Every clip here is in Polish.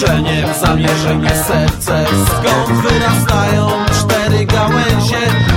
marzeniem, zamierzeń jest serce. Skąd wyrastają cztery gałęzie?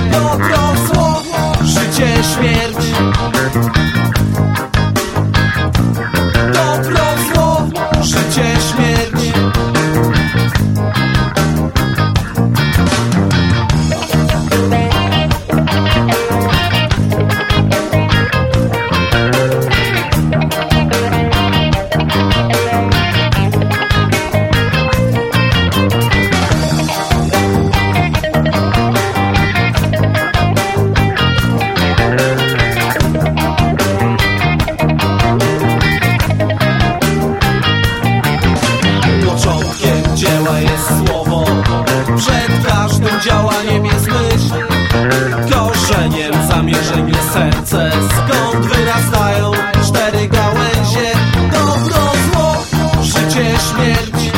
Jest słowo Przed każdym działaniem jest myśl. Korzeniem zamierzeń jest serce. Skąd wyrastają cztery gałęzie? Dobro, zło, życie, śmierć.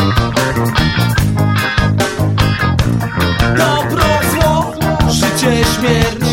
Dobro, zło, życie, śmierć.